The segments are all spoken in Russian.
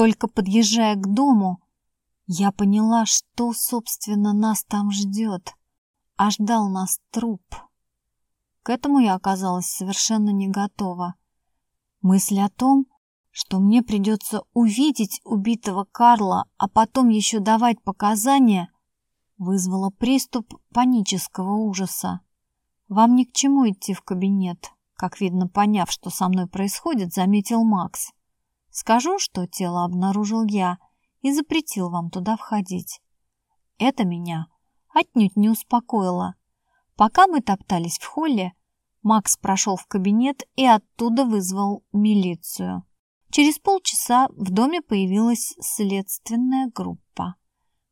Только подъезжая к дому, я поняла, что, собственно, нас там ждет, а ждал нас труп. К этому я оказалась совершенно не готова. Мысль о том, что мне придется увидеть убитого Карла, а потом еще давать показания, вызвала приступ панического ужаса. «Вам ни к чему идти в кабинет», как видно, поняв, что со мной происходит, заметил Макс. «Скажу, что тело обнаружил я и запретил вам туда входить». Это меня отнюдь не успокоило. Пока мы топтались в холле, Макс прошел в кабинет и оттуда вызвал милицию. Через полчаса в доме появилась следственная группа.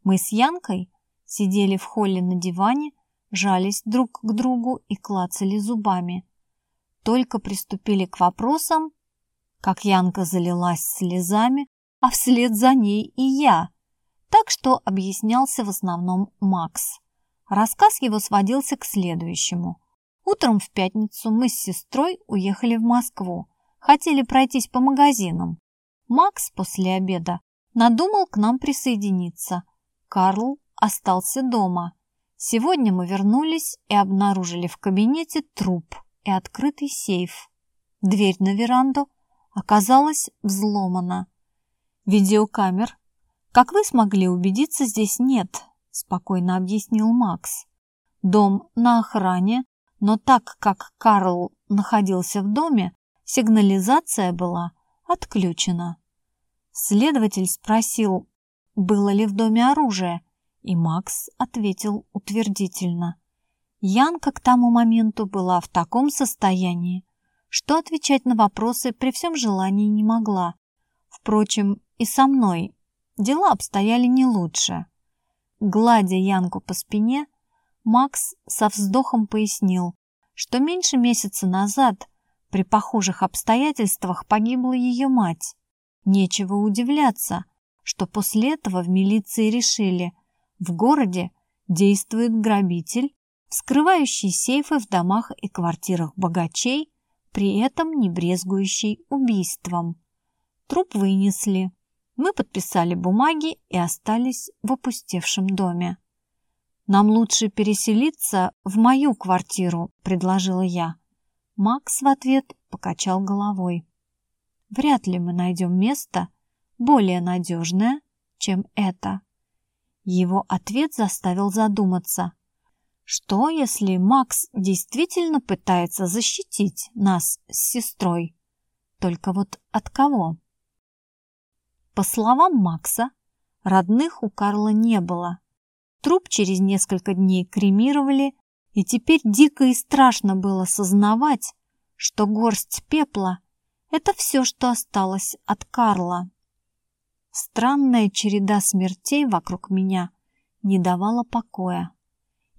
Мы с Янкой сидели в холле на диване, жались друг к другу и клацали зубами. Только приступили к вопросам, как Янка залилась слезами, а вслед за ней и я. Так что объяснялся в основном Макс. Рассказ его сводился к следующему. Утром в пятницу мы с сестрой уехали в Москву. Хотели пройтись по магазинам. Макс после обеда надумал к нам присоединиться. Карл остался дома. Сегодня мы вернулись и обнаружили в кабинете труп и открытый сейф. Дверь на веранду оказалась взломана. Видеокамер, как вы смогли убедиться, здесь нет, спокойно объяснил Макс. Дом на охране, но так как Карл находился в доме, сигнализация была отключена. Следователь спросил, было ли в доме оружие, и Макс ответил утвердительно. Янка к тому моменту была в таком состоянии, что отвечать на вопросы при всем желании не могла. Впрочем, и со мной дела обстояли не лучше. Гладя Янку по спине, Макс со вздохом пояснил, что меньше месяца назад при похожих обстоятельствах погибла ее мать. Нечего удивляться, что после этого в милиции решили, в городе действует грабитель, вскрывающий сейфы в домах и квартирах богачей, при этом не брезгующий убийством. Труп вынесли. Мы подписали бумаги и остались в опустевшем доме. «Нам лучше переселиться в мою квартиру», — предложила я. Макс в ответ покачал головой. «Вряд ли мы найдем место более надежное, чем это». Его ответ заставил задуматься. Что, если Макс действительно пытается защитить нас с сестрой? Только вот от кого? По словам Макса, родных у Карла не было. Труп через несколько дней кремировали, и теперь дико и страшно было сознавать, что горсть пепла — это все, что осталось от Карла. Странная череда смертей вокруг меня не давала покоя.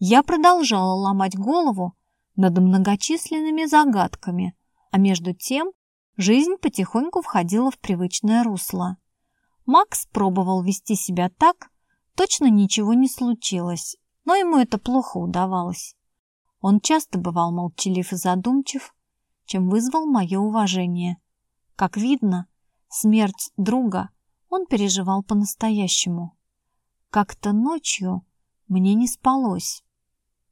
Я продолжала ломать голову над многочисленными загадками, а между тем жизнь потихоньку входила в привычное русло. Макс пробовал вести себя так, точно ничего не случилось, но ему это плохо удавалось. Он часто бывал молчалив и задумчив, чем вызвал мое уважение. Как видно, смерть друга он переживал по-настоящему. Как-то ночью мне не спалось.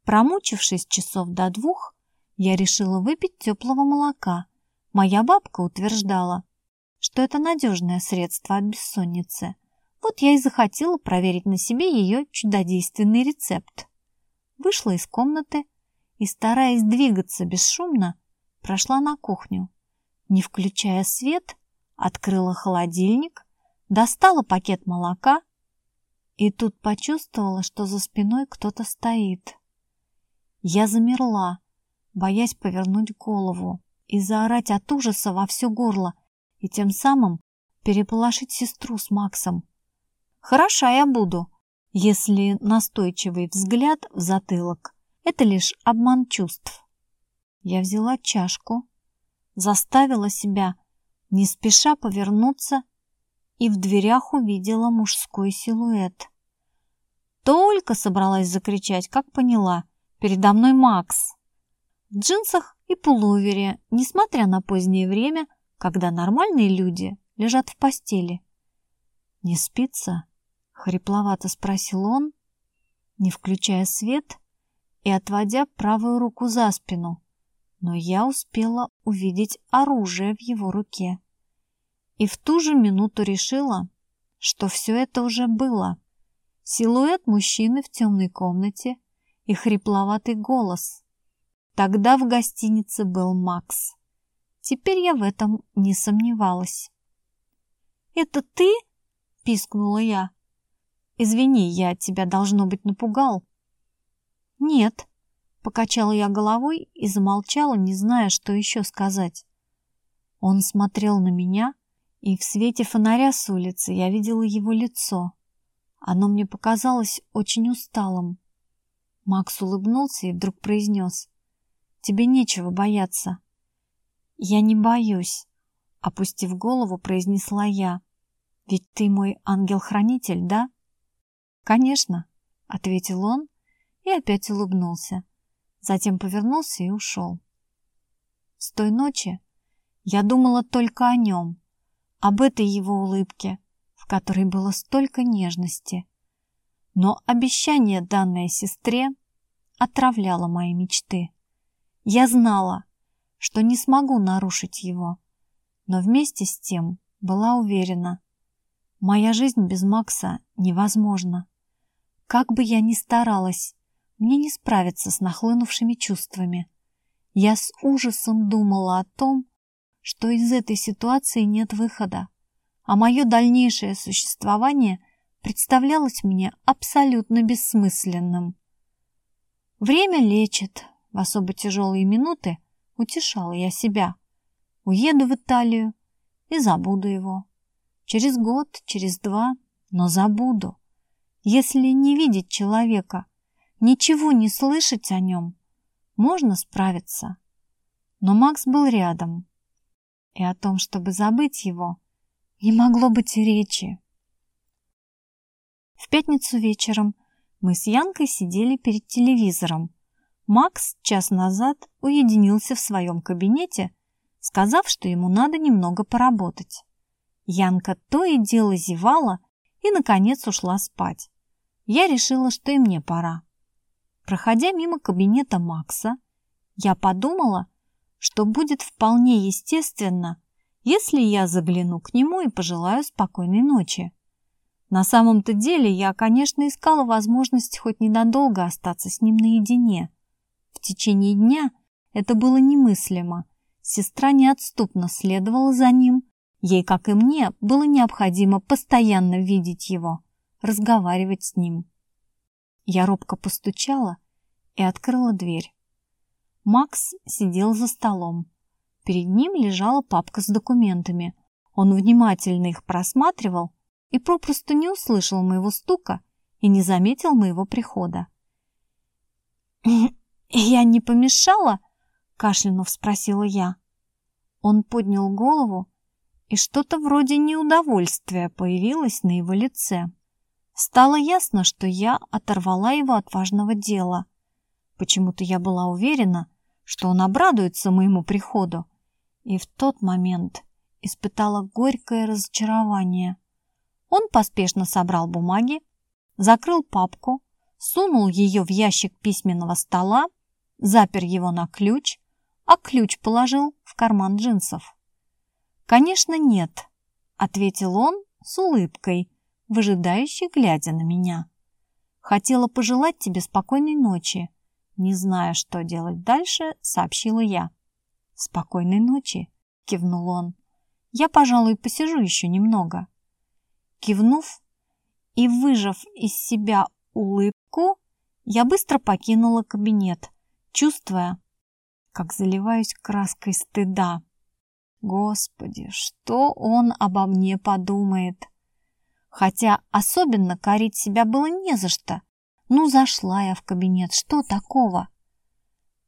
Промучившись часов до двух, я решила выпить теплого молока. Моя бабка утверждала, что это надежное средство от бессонницы – вот я и захотела проверить на себе ее чудодейственный рецепт. Вышла из комнаты и, стараясь двигаться бесшумно, прошла на кухню. Не включая свет, открыла холодильник, достала пакет молока и тут почувствовала, что за спиной кто-то стоит. Я замерла, боясь повернуть голову и заорать от ужаса во все горло и тем самым переполошить сестру с Максом. Хороша я буду, если настойчивый взгляд в затылок – это лишь обман чувств. Я взяла чашку, заставила себя не спеша повернуться и в дверях увидела мужской силуэт. Только собралась закричать, как поняла, передо мной Макс. В джинсах и пуловере, несмотря на позднее время, когда нормальные люди лежат в постели. «Не спится?» — хрипловато спросил он, не включая свет и отводя правую руку за спину, но я успела увидеть оружие в его руке. И в ту же минуту решила, что все это уже было. Силуэт мужчины в темной комнате и хрипловатый голос. Тогда в гостинице был Макс. Теперь я в этом не сомневалась. «Это ты?» — пискнула я. «Извини, я тебя, должно быть, напугал». «Нет», — покачала я головой и замолчала, не зная, что еще сказать. Он смотрел на меня, и в свете фонаря с улицы я видела его лицо. Оно мне показалось очень усталым. Макс улыбнулся и вдруг произнес. «Тебе нечего бояться». «Я не боюсь», — опустив голову, произнесла я. «Ведь ты мой ангел-хранитель, да?» «Конечно», — ответил он и опять улыбнулся. Затем повернулся и ушел. С той ночи я думала только о нем, об этой его улыбке, в которой было столько нежности. Но обещание, данное сестре, отравляло мои мечты. Я знала, что не смогу нарушить его, но вместе с тем была уверена, моя жизнь без Макса невозможна. Как бы я ни старалась, мне не справиться с нахлынувшими чувствами. Я с ужасом думала о том, что из этой ситуации нет выхода, а мое дальнейшее существование представлялось мне абсолютно бессмысленным. Время лечит. В особо тяжелые минуты утешала я себя. Уеду в Италию и забуду его. Через год, через два, но забуду. Если не видеть человека, ничего не слышать о нем, можно справиться. Но Макс был рядом, и о том, чтобы забыть его, не могло быть и речи. В пятницу вечером мы с Янкой сидели перед телевизором. Макс час назад уединился в своем кабинете, сказав, что ему надо немного поработать. Янка то и дело зевала и, наконец, ушла спать. Я решила, что и мне пора. Проходя мимо кабинета Макса, я подумала, что будет вполне естественно, если я загляну к нему и пожелаю спокойной ночи. На самом-то деле я, конечно, искала возможность хоть ненадолго остаться с ним наедине. В течение дня это было немыслимо. Сестра неотступно следовала за ним. Ей, как и мне, было необходимо постоянно видеть его, разговаривать с ним. Я робко постучала и открыла дверь. Макс сидел за столом. Перед ним лежала папка с документами. Он внимательно их просматривал и попросту не услышал моего стука и не заметил моего прихода. «Я не помешала?» — кашлянув спросила я. Он поднял голову, и что-то вроде неудовольствия появилось на его лице. Стало ясно, что я оторвала его от важного дела. Почему-то я была уверена, что он обрадуется моему приходу, и в тот момент испытала горькое разочарование. Он поспешно собрал бумаги, закрыл папку, сунул ее в ящик письменного стола, запер его на ключ, а ключ положил в карман джинсов. «Конечно, нет», — ответил он с улыбкой, выжидающей, глядя на меня. «Хотела пожелать тебе спокойной ночи». Не зная, что делать дальше, сообщила я. «Спокойной ночи», — кивнул он. «Я, пожалуй, посижу еще немного». Кивнув и выжав из себя улыбку, я быстро покинула кабинет, чувствуя, как заливаюсь краской стыда. Господи, что он обо мне подумает? Хотя особенно корить себя было не за что. Ну, зашла я в кабинет, что такого?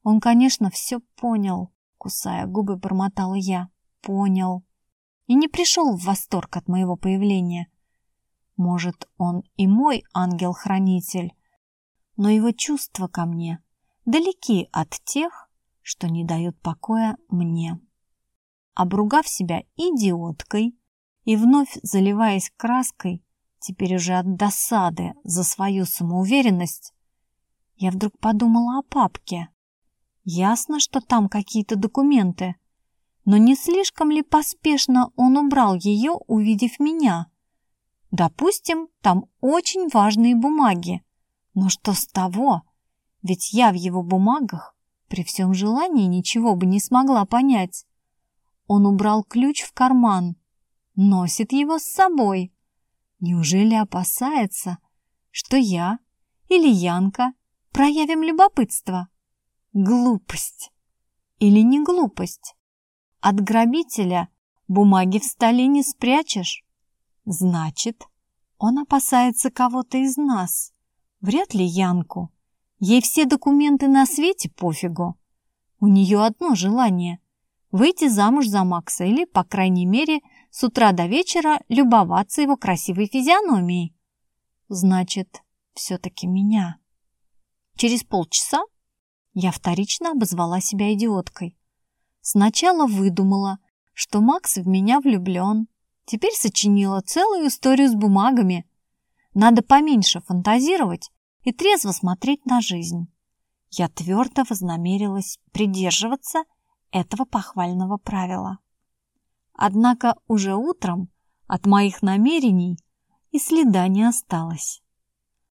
Он, конечно, все понял, кусая губы, бормотала я. Понял. И не пришел в восторг от моего появления. Может, он и мой ангел-хранитель, но его чувства ко мне далеки от тех, что не дают покоя мне. Обругав себя идиоткой И вновь заливаясь краской, теперь уже от досады за свою самоуверенность, я вдруг подумала о папке. Ясно, что там какие-то документы, но не слишком ли поспешно он убрал ее, увидев меня? Допустим, там очень важные бумаги. Но что с того? Ведь я в его бумагах при всем желании ничего бы не смогла понять. Он убрал ключ в карман, носит его с собой. Неужели опасается, что я или Янка проявим любопытство? Глупость. Или не глупость? От грабителя бумаги в столе не спрячешь. Значит, он опасается кого-то из нас. Вряд ли Янку. Ей все документы на свете пофигу. У нее одно желание – выйти замуж за Макса или, по крайней мере, с утра до вечера любоваться его красивой физиономией. Значит, все-таки меня. Через полчаса я вторично обозвала себя идиоткой. Сначала выдумала, что Макс в меня влюблен. Теперь сочинила целую историю с бумагами. Надо поменьше фантазировать и трезво смотреть на жизнь. Я твердо вознамерилась придерживаться этого похвального правила. Однако уже утром от моих намерений и следа не осталось.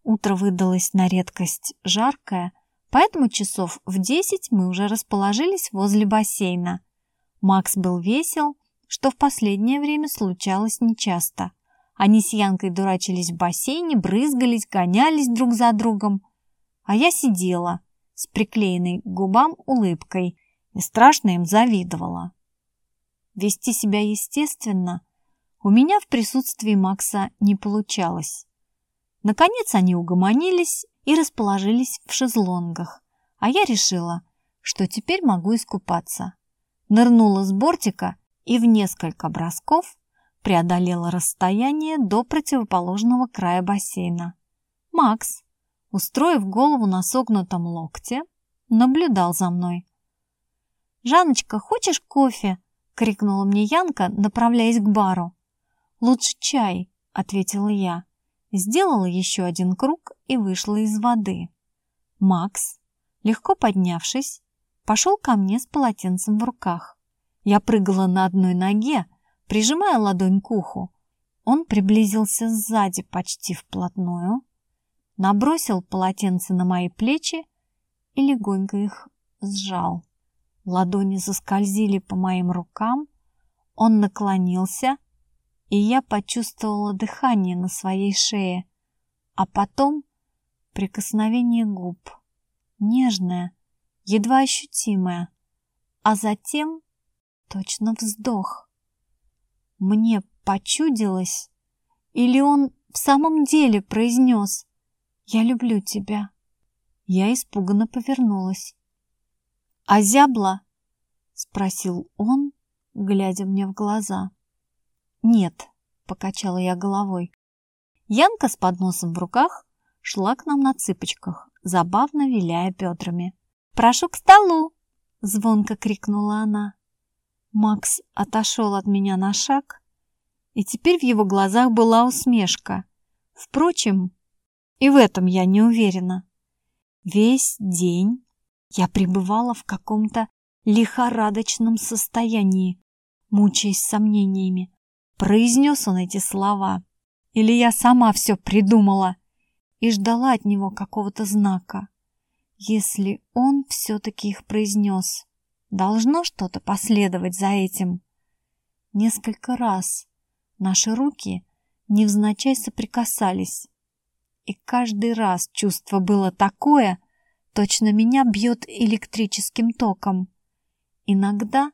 Утро выдалось на редкость жаркое, поэтому часов в десять мы уже расположились возле бассейна. Макс был весел, что в последнее время случалось нечасто. Они с Янкой дурачились в бассейне, брызгались, гонялись друг за другом. А я сидела с приклеенной к губам улыбкой и страшно им завидовала. Вести себя естественно у меня в присутствии Макса не получалось. Наконец они угомонились и расположились в шезлонгах, а я решила, что теперь могу искупаться. Нырнула с бортика и в несколько бросков преодолела расстояние до противоположного края бассейна. Макс, устроив голову на согнутом локте, наблюдал за мной. «Жанночка, хочешь кофе?» — крикнула мне Янка, направляясь к бару. «Лучше чай», — ответила я. Сделала еще один круг и вышла из воды. Макс, легко поднявшись, пошел ко мне с полотенцем в руках. Я прыгала на одной ноге, прижимая ладонь к уху. Он приблизился сзади почти вплотную, набросил полотенце на мои плечи и легонько их сжал. Ладони заскользили по моим рукам, он наклонился, и я почувствовала дыхание на своей шее, а потом прикосновение губ, нежное, едва ощутимое, а затем точно вздох. Мне почудилось? Или он в самом деле произнес «Я люблю тебя»? Я испуганно повернулась. «А зябла?» — спросил он, глядя мне в глаза. «Нет», — покачала я головой. Янка с подносом в руках шла к нам на цыпочках, забавно виляя бедрами. «Прошу к столу!» — звонко крикнула она. Макс отошел от меня на шаг, и теперь в его глазах была усмешка. Впрочем, и в этом я не уверена. Весь день я пребывала в каком-то лихорадочном состоянии, мучаясь сомнениями. Произнес он эти слова, или я сама все придумала и ждала от него какого-то знака. Если он все-таки их произнес, Должно что-то последовать за этим. Несколько раз наши руки невзначай соприкасались. И каждый раз чувство было такое, точно меня бьет электрическим током. Иногда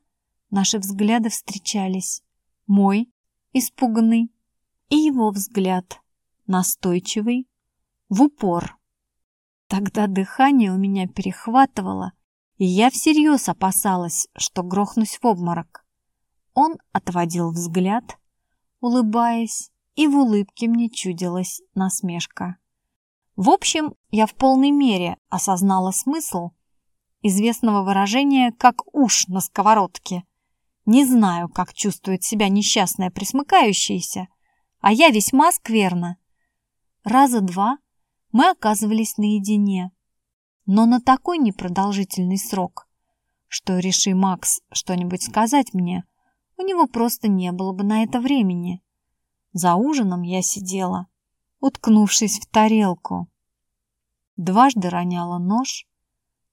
наши взгляды встречались. Мой, испуганный, и его взгляд, настойчивый, в упор. Тогда дыхание у меня перехватывало, и я всерьез опасалась, что грохнусь в обморок. Он отводил взгляд, улыбаясь, и в улыбке мне чудилась насмешка. В общем, я в полной мере осознала смысл известного выражения «как уж на сковородке». Не знаю, как чувствует себя несчастная присмыкающаяся, а я весьма скверна. Раза два мы оказывались наедине, но на такой непродолжительный срок, что, реши Макс что-нибудь сказать мне, у него просто не было бы на это времени. За ужином я сидела, уткнувшись в тарелку. Дважды роняла нож,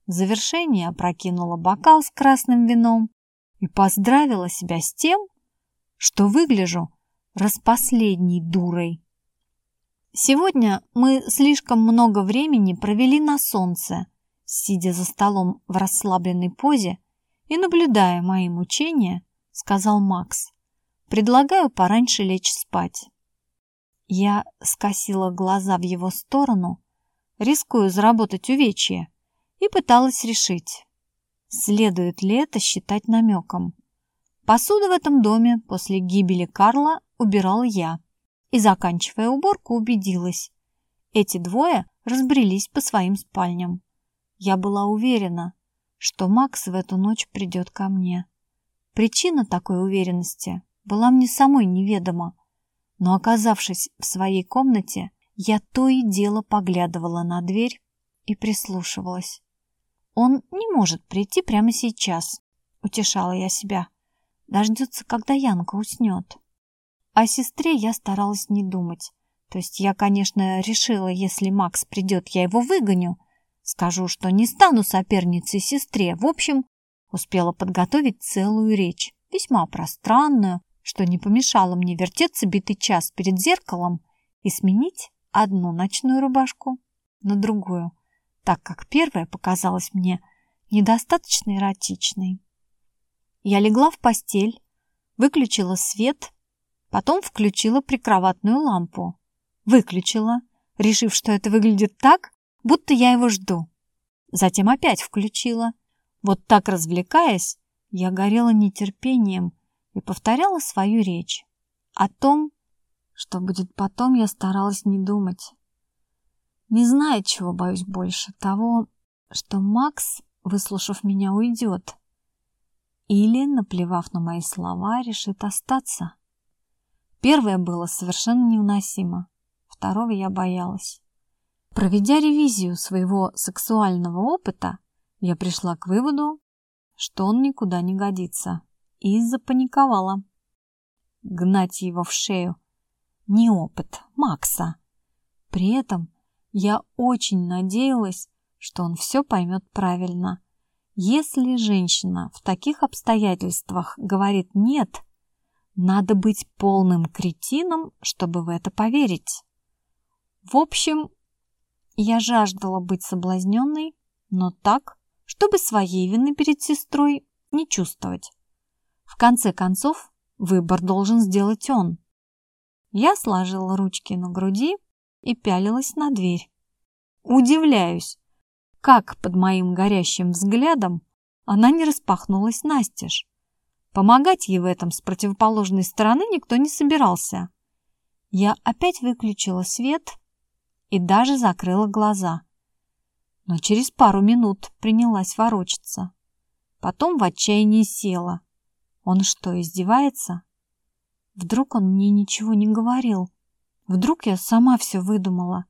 в завершение опрокинула бокал с красным вином и поздравила себя с тем, что выгляжу распоследней дурой. Сегодня мы слишком много времени провели на солнце, сидя за столом в расслабленной позе и наблюдая мои мучения, сказал Макс. Предлагаю пораньше лечь спать. Я скосила глаза в его сторону, рискуя заработать увечье, и пыталась решить, следует ли это считать намеком. Посуду в этом доме после гибели Карла убирала я и, заканчивая уборку, убедилась. Эти двое разбрелись по своим спальням. Я была уверена, что Макс в эту ночь придет ко мне. Причина такой уверенности была мне самой неведома, но, оказавшись в своей комнате, я то и дело поглядывала на дверь и прислушивалась. Он не может прийти прямо сейчас, утешала я себя. Дождется, когда Янка уснет. О сестре я старалась не думать. То есть я, конечно, решила, если Макс придет, я его выгоню. Скажу, что не стану соперницей сестре. В общем, успела подготовить целую речь, весьма пространную, что не помешало мне вертеться битый час перед зеркалом и сменить одну ночную рубашку на другую так как первая показалась мне недостаточно эротичной. Я легла в постель, выключила свет, потом включила прикроватную лампу. Выключила, решив, что это выглядит так, будто я его жду. Затем опять включила. Вот так развлекаясь, я горела нетерпением и повторяла свою речь. О том, что будет потом, я старалась не думать. Не знаю, чего боюсь больше. Того, что Макс, выслушав меня, уйдет. Или, наплевав на мои слова, решит остаться. Первое было совершенно невыносимо. Второго я боялась. Проведя ревизию своего сексуального опыта, я пришла к выводу, что он никуда не годится, и запаниковала. Гнать его в шею – не опыт Макса. При этом я очень надеялась, что он все поймет правильно. Если женщина в таких обстоятельствах говорит «нет», надо быть полным кретином, чтобы в это поверить. В общем, я жаждала быть соблазненной, но так, чтобы своей вины перед сестрой не чувствовать. В конце концов, выбор должен сделать он. Я сложила ручки на груди и пялилась на дверь. Удивляюсь, как под моим горящим взглядом она не распахнулась настежь. Помогать ей в этом с противоположной стороны никто не собирался. Я опять выключила свет и даже закрыла глаза. Но через пару минут принялась ворочаться. Потом в отчаянии села. Он что, издевается? Вдруг он мне ничего не говорил? Вдруг я сама все выдумала?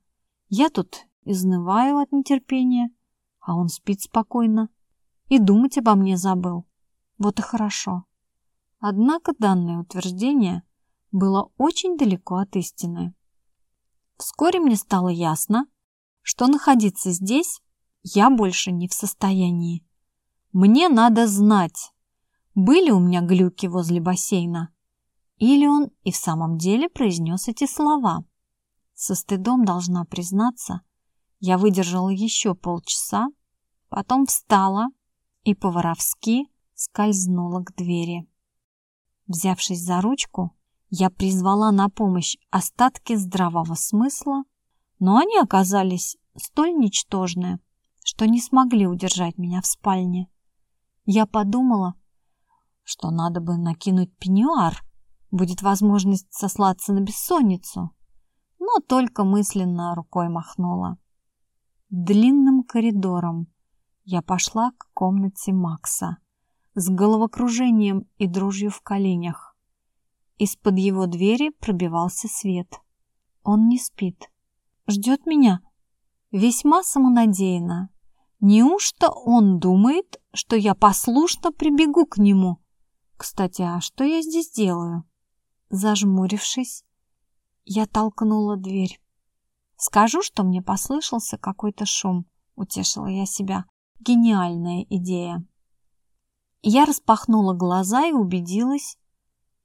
Я тут изнываю от нетерпения, а он спит спокойно и думать обо мне забыл. Вот и хорошо. Однако данное утверждение было очень далеко от истины. Вскоре мне стало ясно, что находиться здесь я больше не в состоянии. Мне надо знать, были у меня глюки возле бассейна, или он и в самом деле произнес эти слова. Со стыдом должна признаться, я выдержала еще полчаса, потом встала и по-воровски скользнула к двери. Взявшись за ручку, я призвала на помощь остатки здравого смысла, но они оказались столь ничтожны, что не смогли удержать меня в спальне. Я подумала, что надо бы накинуть пеньюар, будет возможность сослаться на бессонницу, но только мысленно рукой махнула. Длинным коридором я пошла к комнате Макса, с головокружением и дрожью в коленях. Из-под его двери пробивался свет. Он не спит. Ждет меня. Весьма самонадеянно. Неужто он думает, что я послушно прибегу к нему? Кстати, а что я здесь делаю? Зажмурившись, я толкнула дверь. Скажу, что мне послышался какой-то шум, утешила я себя. Гениальная идея. Я распахнула глаза и убедилась,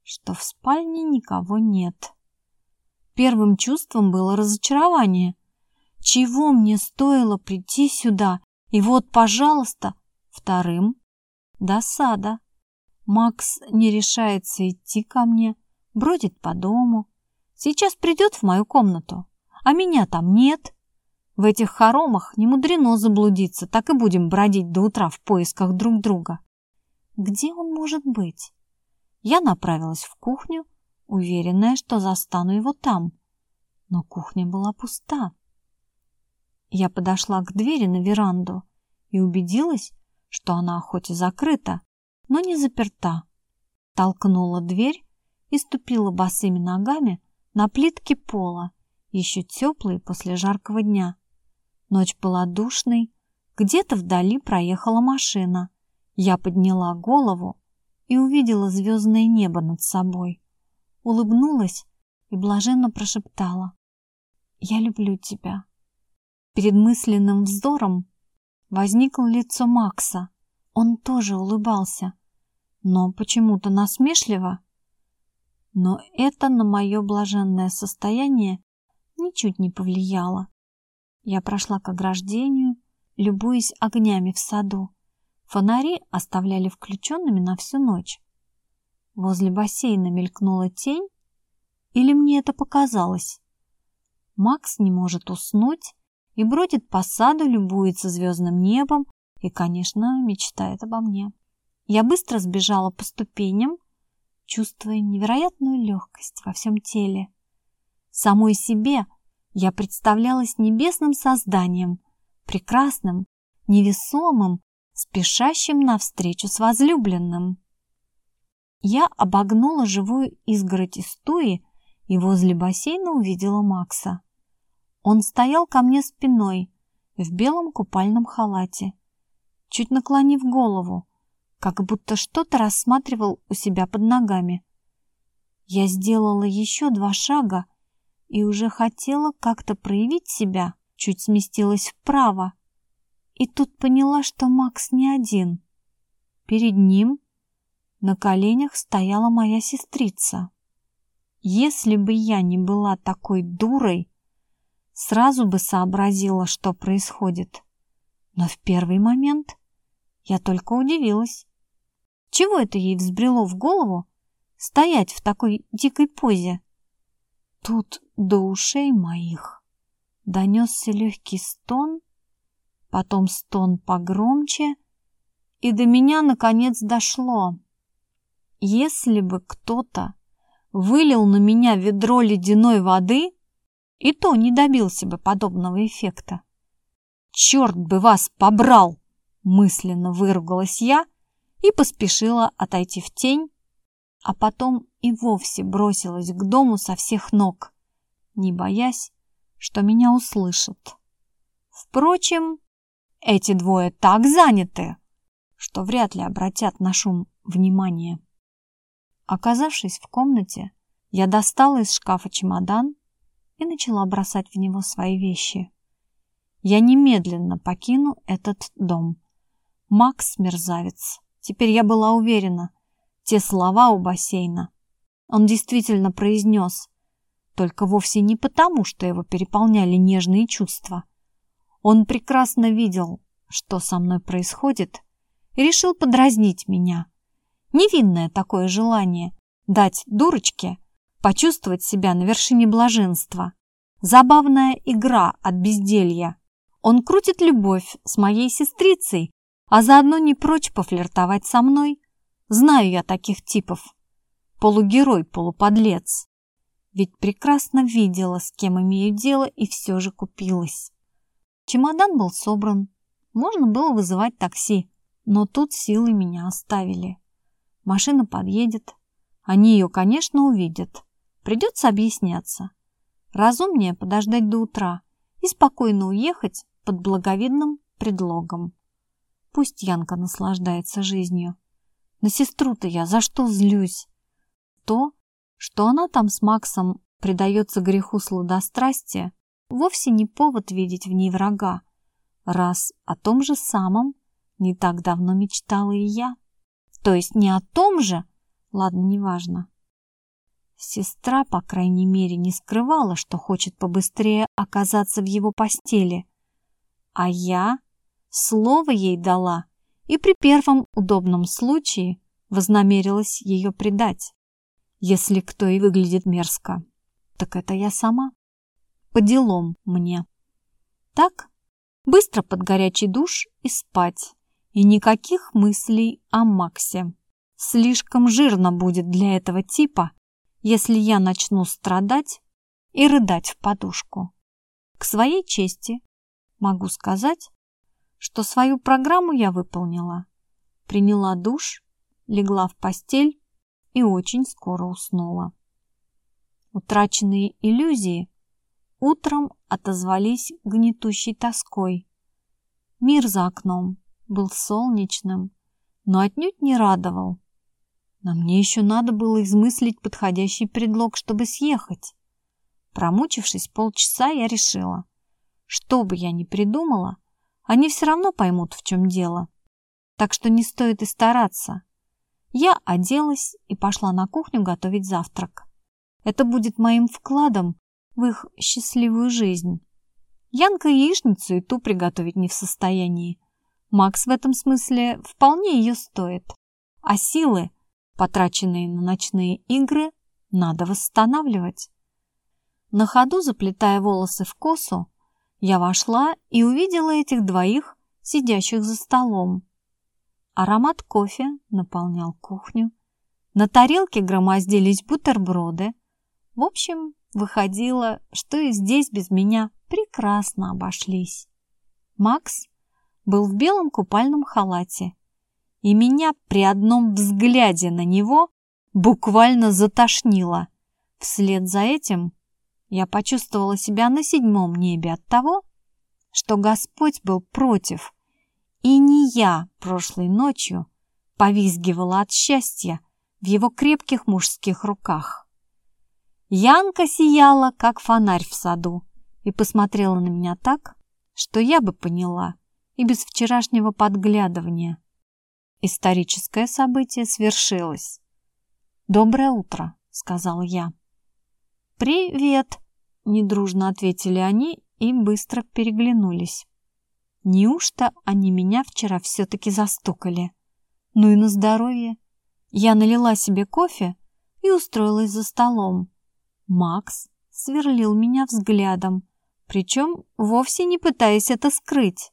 что в спальне никого нет. Первым чувством было разочарование. Чего мне стоило прийти сюда? И вот, пожалуйста, вторым — досада. Макс не решается идти ко мне, бродит по дому. Сейчас придет в мою комнату, а меня там нет. В этих хоромах не мудрено заблудиться, так и будем бродить до утра в поисках друг друга. Где он может быть? Я направилась в кухню, уверенная, что застану его там. Но кухня была пуста. Я подошла к двери на веранду и убедилась, что она хоть и закрыта, но не заперта. Толкнула дверь и ступила босыми ногами на плитки пола, еще теплые после жаркого дня. Ночь была душной, где-то вдали проехала машина. Я подняла голову и увидела звездное небо над собой. Улыбнулась и блаженно прошептала. «Я люблю тебя». Перед мысленным взором возникло лицо Макса. Он тоже улыбался, но почему-то насмешливо. Но это на мое блаженное состояние ничуть не повлияло. Я прошла к ограждению, любуясь огнями в саду. Фонари оставляли включенными на всю ночь. Возле бассейна мелькнула тень, или мне это показалось? Макс не может уснуть и бродит по саду, любуется звездным небом и, конечно, мечтает обо мне. Я быстро сбежала по ступеням, чувствуя невероятную легкость во всем теле. Самой себе я представлялась небесным созданием, прекрасным, невесомым, спешащим навстречу с возлюбленным. Я обогнула живую изгородь из туи и возле бассейна увидела Макса. Он стоял ко мне спиной в белом купальном халате, чуть наклонив голову, как будто что-то рассматривал у себя под ногами. Я сделала еще два шага и уже хотела как-то проявить себя, чуть сместилась вправо. И тут поняла, что Макс не один. Перед ним на коленях стояла моя сестрица. Если бы я не была такой дурой, сразу бы сообразила, что происходит. Но в первый момент я только удивилась. Чего это ей взбрело в голову стоять в такой дикой позе? Тут до ушей моих донесся легкий стон, потом стон погромче, и до меня наконец дошло. Если бы кто-то вылил на меня ведро ледяной воды, и то не добился бы подобного эффекта. «Черт бы вас побрал!» — мысленно выругалась я и поспешила отойти в тень, а потом и вовсе бросилась к дому со всех ног, не боясь, что меня услышат. Впрочем, эти двое так заняты, что вряд ли обратят на шум внимание. Оказавшись в комнате, я достала из шкафа чемодан и начала бросать в него свои вещи. Я немедленно покину этот дом. Макс мерзавец. Теперь я была уверена. Те слова у бассейна он действительно произнес, только вовсе не потому, что его переполняли нежные чувства. Он прекрасно видел, что со мной происходит, и решил подразнить меня. Невинное такое желание дать дурочке почувствовать себя на вершине блаженства. Забавная игра от безделья. Он крутит любовь с моей сестрицей, а заодно не прочь пофлиртовать со мной. Знаю я таких типов. Полугерой, полуподлец. Ведь прекрасно видела, с кем имею дело, и все же купилась. Чемодан был собран. Можно было вызывать такси. Но тут силы меня оставили. Машина подъедет. Они ее, конечно, увидят. Придется объясняться. Разумнее подождать до утра и спокойно уехать под благовидным предлогом. Пусть Янка наслаждается жизнью. На сестру-то я за что злюсь? То, что она там с Максом предается греху сладострастия, вовсе не повод видеть в ней врага, раз о том же самом не так давно мечтала и я. То есть не о том же, ладно, неважно. Сестра, по крайней мере, не скрывала, что хочет побыстрее оказаться в его постели. А я слово ей дала и при первом удобном случае вознамерилась ее предать. Если кто и выглядит мерзко, так это я сама. По делам мне. Так, быстро под горячий душ и спать. И никаких мыслей о Максе. Слишком жирно будет для этого типа, если я начну страдать и рыдать в подушку. К своей чести могу сказать, что свою программу я выполнила. Приняла душ, легла в постель и очень скоро уснула. Утраченные иллюзии утром отозвались гнетущей тоской. Мир за окном был солнечным, но отнюдь не радовал. Но мне еще надо было измыслить подходящий предлог, чтобы съехать. Промучившись полчаса, я решила, что бы я ни придумала, они все равно поймут, в чем дело. Так что не стоит и стараться. Я оделась и пошла на кухню готовить завтрак. Это будет моим вкладом в их счастливую жизнь. Янка яичницу и ту приготовить не в состоянии. Макс в этом смысле вполне ее стоит. А силы, потраченные на ночные игры, надо восстанавливать. На ходу, заплетая волосы в косу, я вошла и увидела этих двоих, сидящих за столом. Аромат кофе наполнял кухню. На тарелке громоздились бутерброды. В общем, выходило, что и здесь без меня прекрасно обошлись. Макс был в белом купальном халате, и меня при одном взгляде на него буквально затошнило. Вслед за этим я почувствовала себя на седьмом небе от того, что Господь был против, и не я прошлой ночью повизгивала от счастья в его крепких мужских руках. Янка сияла, как фонарь в саду, и посмотрела на меня так, что я бы поняла и без вчерашнего подглядывания. Историческое событие свершилось. «Доброе утро», — сказал я. «Привет!» – недружно ответили они и быстро переглянулись. Неужто они меня вчера все-таки застукали? Ну и на здоровье. Я налила себе кофе и устроилась за столом. Макс сверлил меня взглядом, причем вовсе не пытаясь это скрыть.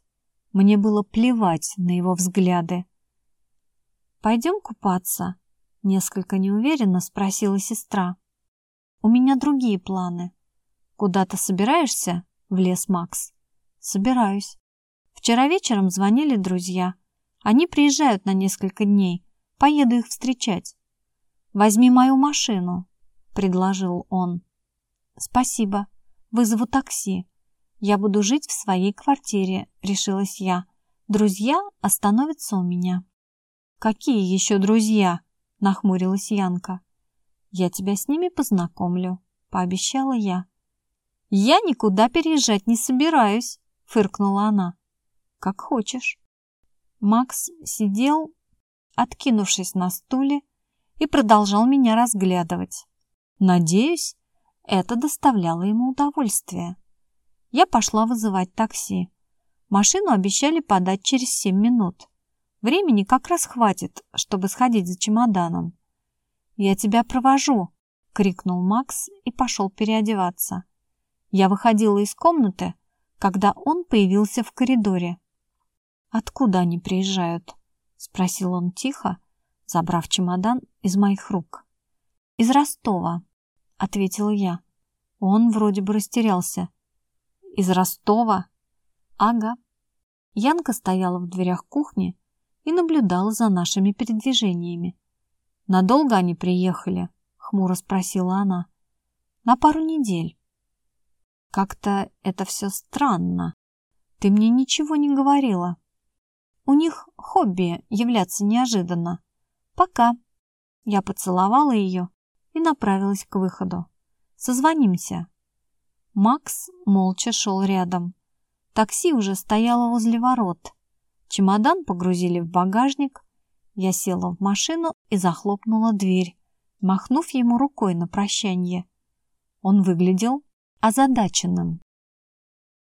Мне было плевать на его взгляды. «Пойдем купаться?» — несколько неуверенно спросила сестра. У меня другие планы. Куда-то собираешься? Влез Макс. Собираюсь. Вчера вечером звонили друзья. Они приезжают на несколько дней. Поеду их встречать. Возьми мою машину, предложил он. Спасибо. Вызову такси. Я буду жить в своей квартире, решилась я. Друзья остановятся у меня. Какие еще друзья? Нахмурилась Янка. «Я тебя с ними познакомлю», — пообещала я. «Я никуда переезжать не собираюсь», — фыркнула она. «Как хочешь». Макс сидел, откинувшись на стуле, и продолжал меня разглядывать. Надеюсь, это доставляло ему удовольствие. Я пошла вызывать такси. Машину обещали подать через семь минут. Времени как раз хватит, чтобы сходить за чемоданом. «Я тебя провожу!» — крикнул Макс и пошел переодеваться. Я выходила из комнаты, когда он появился в коридоре. «Откуда они приезжают?» — спросил он тихо, забрав чемодан из моих рук. «Из Ростова», — ответила я. Он вроде бы растерялся. «Из Ростова?» «Ага». Янка стояла в дверях кухни и наблюдала за нашими передвижениями. «Надолго они приехали?» — хмуро спросила она. «На пару недель». «Как-то это все странно. Ты мне ничего не говорила». «У них хобби являться неожиданно. Пока». Я поцеловала ее и направилась к выходу. «Созвонимся». Макс молча шел рядом. Такси уже стояло возле ворот. Чемодан погрузили в багажник. Я села в машину и захлопнула дверь, махнув ему рукой на прощание. Он выглядел озадаченным.